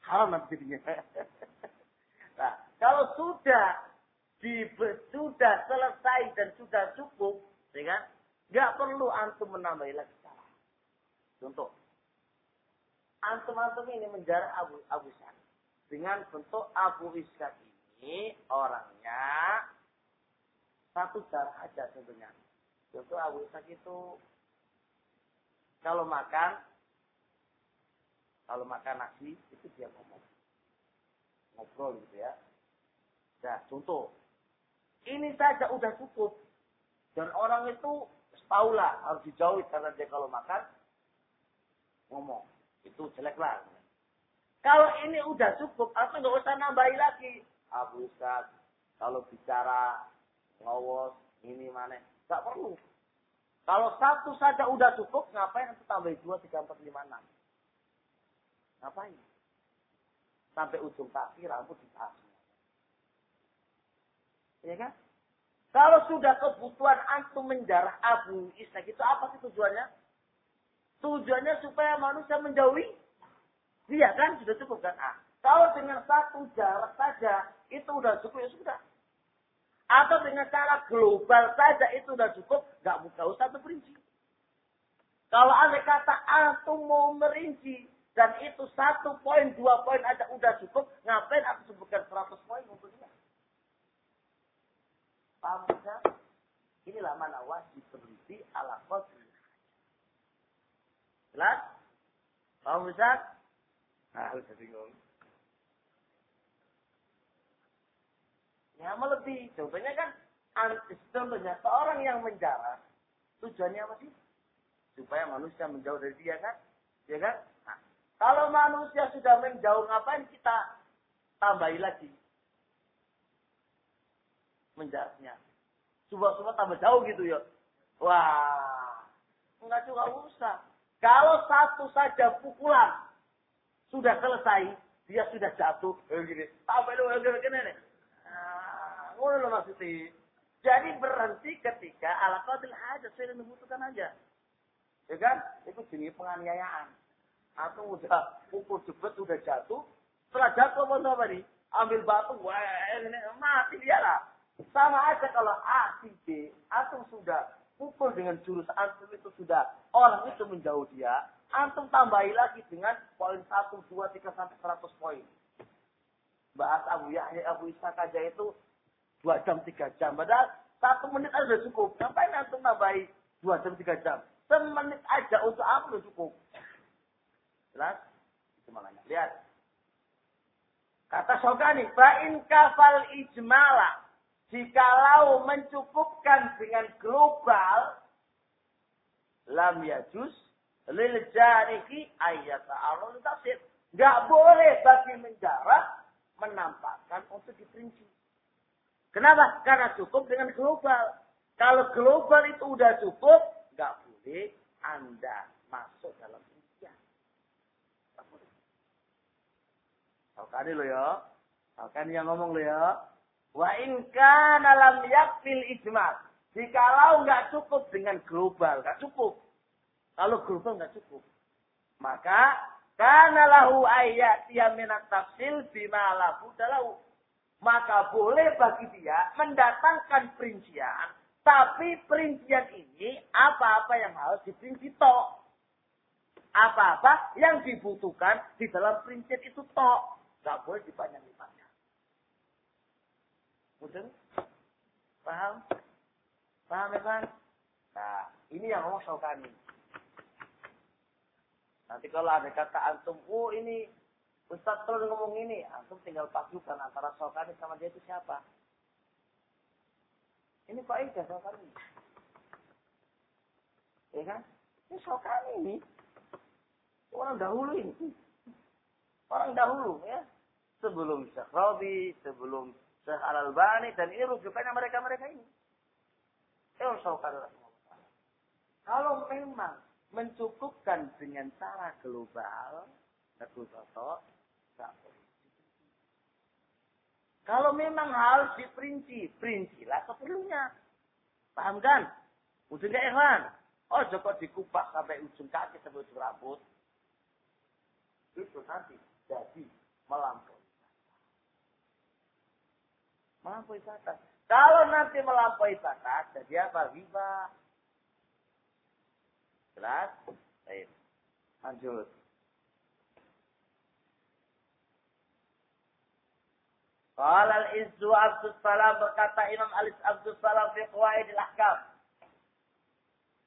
Haram nanti nah, kalau sudah di, sudah selesai dan sudah cukup, ya kan? Nggak perlu antum menambah lagi salah. Contoh, antum-antum ini menjarah Abu Abu dengan bentuk Abu Ishaq ini orangnya satu darah aja sebenarnya. Contoh Abu Ishaq itu kalau makan kalau makan nasi itu dia ngomong ngobrol gitu ya. Nah, contoh ini saja udah cukup dan orang itu tahulah harus dijauhi karena dia kalau makan ngomong itu jelek lah. Kalau ini udah cukup, apa nggak usah nambahi lagi. Abu Ustaz, kalau bicara ngawos, ini mana, nggak perlu. Kalau satu saja udah cukup, ngapain nanti tambah dua, tiga, empat, lima, enam? Ngapain? Sampai ujung kaki rambut dibahas. Ya kan? Kalau sudah kebutuhan antum menjarah Abu Ishaq itu apa sih tujuannya? Tujuannya supaya manusia menjauhi. Iya kan? Sudah cukup kan? Ah. Kalau dengan satu jarak saja, itu udah cukup ya sudah. Atau dengan cara global saja itu udah cukup, nggak buka usah berperinci. Kalau ada kata antum mau merinci dan itu satu poin, dua poin aja udah cukup, ngapain aku sebutkan seratus poin untuk dia? Paham bisa? Inilah mana wajib berhenti ala qadri. Jelas? Paham bisa? Nah, udah bingung. Ya melebihi. Contohnya kan, contohnya seorang yang menjara, tujuannya apa sih? Supaya manusia menjauh dari dia kan? Ya kan? Nah, kalau manusia sudah menjauh, ngapain kita tambahi lagi? Menjarahnya. Coba-coba tambah jauh gitu ya. Wah, enggak juga usah. Kalau satu saja pukulan sudah selesai, dia sudah jatuh. Eh, gini, tambah dulu, gini, gini, gini. Ngono lo maksudnya. Jadi berhenti ketika ala qatil hajat saya membutuhkan aja. Ya kan? Itu jenis penganiayaan. Atau udah pukul jebet udah jatuh, setelah jatuh apa apa nih? Ambil batu, wah ini mati dia lah. Sama aja kalau A, si B, atau sudah pukul dengan jurus antum itu sudah orang itu menjauh dia, antum tambahi lagi dengan poin satu, dua, tiga sampai seratus poin. Bahas Abu Yahya, Abu Ishaq aja itu dua jam, tiga jam. Padahal satu menit aja sudah cukup. Ngapain antum nambahi dua jam, tiga jam? Semenit aja untuk apa sudah cukup. Jelas? Itu makanya. Lihat. Kata Sogani, fa'in kafal ijmala. Jikalau mencukupkan dengan global, lam yajus lil jarihi ayat ta'arun tafsir. Gak boleh bagi menjarah menampakkan untuk diperinci. Kenapa? Karena cukup dengan global. Kalau global itu udah cukup, nggak boleh Anda masuk dalam rincian. Nggak boleh. Tahu lo ya? Tahu yang ngomong lo ya? Wa in kana lam yakfil ijmal. Jikalau nggak cukup dengan global, nggak cukup. Kalau global nggak cukup, maka karena lahu ayat minat tafsil bima lahu dalau maka boleh bagi dia mendatangkan perincian, tapi perincian ini apa-apa yang harus diperinci tok. Apa-apa yang dibutuhkan di dalam perincian itu tok. Gak boleh dipanjang-panjang. Mungkin? Paham? Paham ya kan? Nah, ini yang ngomong Syaukani. Nanti kalau ada kata antum, oh ini Ustaz terus ngomong ini, antum tinggal pasukan antara Sokani sama dia itu siapa? Ini Pak Ida Sokani. Ya kan? Ini Sokani ini. Orang dahulu ini. Orang dahulu ya. Sebelum Syekh Rabi, sebelum Syekh Al-Albani dan ini rujukannya mereka-mereka ini. Eh, Kalau memang mencukupkan dengan cara global, global Kalau memang harus diperinci, perincilah keperlunya. Paham kan? Ujungnya ikhwan. Oh, joko dikupas sampai ujung kaki sampai ujung rambut. Itu nanti jadi melampaui. Melampaui batas. Kalau nanti melampaui batas, jadi apa? Riba. Jelas? Baik. Lanjut. Qala al-Izzu Abdus Salam berkata Imam Alis Abdus Salam fi Qawaidil Ahkam.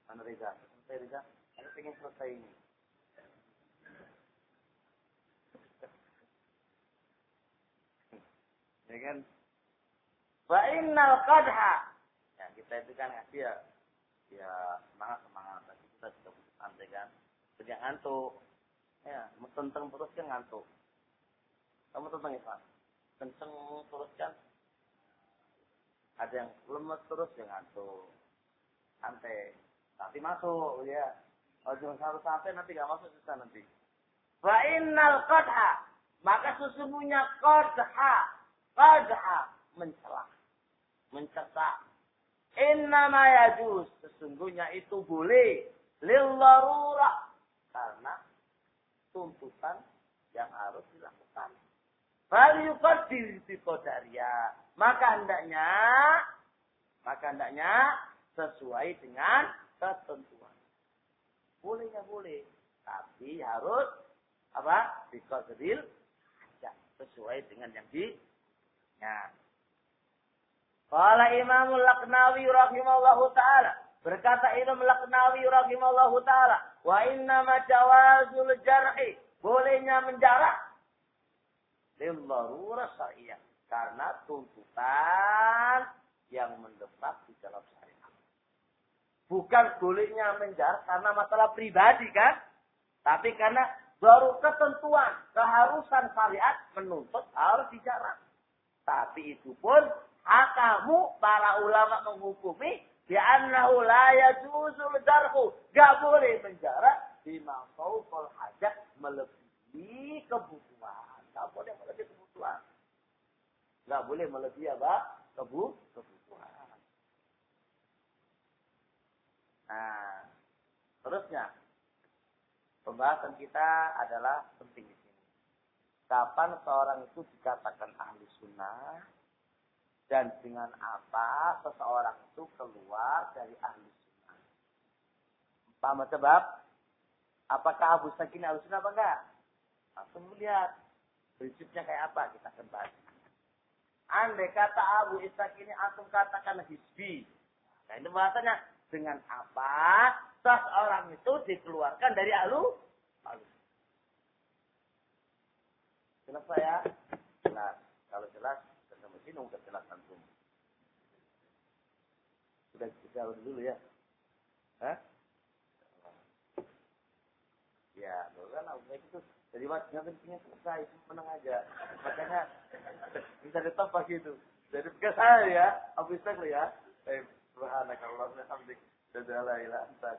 Mana Riza? Saya Riza, saya ingin selesai ini. ya kan? Wa innal qadha. Ya, kita itu kan ngasih ya, ya semangat semangat. Tapi kita sudah butuh santai kan. Jadi ngantuk. Ya, tentang terus kan ngantuk. Kamu tentang ya, Pak? kenceng terus kan ada yang lemes terus yang ngantuk santai tapi masuk ya kalau cuma harus santai nanti gak masuk susah nanti fa innal qadha maka sesungguhnya qadha qadha mencela mencetak innama yajuz sesungguhnya itu boleh lil karena tuntutan yang harus dilakukan Fal yuqaddir qadariyah. Maka hendaknya maka hendaknya sesuai dengan ketentuan. Bolehnya boleh, tapi harus apa? Biqadril ya, sesuai dengan yang di ya. Qala Imam Laqnawi rahimahullahu taala berkata Imam Laqnawi rahimahullahu taala wa inna ma jawazul jarhi bolehnya menjarah Lillarura syariah. Karena tuntutan yang mendesak di dalam syariat. Bukan bolehnya menjar karena masalah pribadi kan. Tapi karena baru ketentuan, keharusan syariat menuntut harus bicara. Tapi itu pun akamu para ulama menghukumi di annahu la yajuzul darhu. Gak boleh menjara di mafawqal hajat melebihi kebutuhan. Tidak boleh melebihi kebutuhan. Tidak boleh melebihi apa? Kebu kebutuhan. Nah, terusnya. Pembahasan kita adalah penting di sini. Kapan seorang itu dikatakan ahli sunnah dan dengan apa seseorang itu keluar dari ahli sunnah. Paham sebab? Apakah Abu Sakin ahli sunnah apa enggak? Langsung melihat Prinsipnya kayak apa? Kita bahas. Andai kata Abu Ishaq ini antum katakan hisbi. Nah itu bahasanya dengan apa seseorang itu dikeluarkan dari alu? Alu. Jelas ya? Jelas. Kalau jelas, nunggu jelas antum. Sudah kita dulu ya. Hah? Ya, kan Abu itu jadi jangan pengen selesai, menang aja. Makanya bisa ditambah gitu. Jadi bukan saya ya, Abu Ishaq ya. Eh, subhanakallah, alhamdulillah. Jadalah ilah, entah,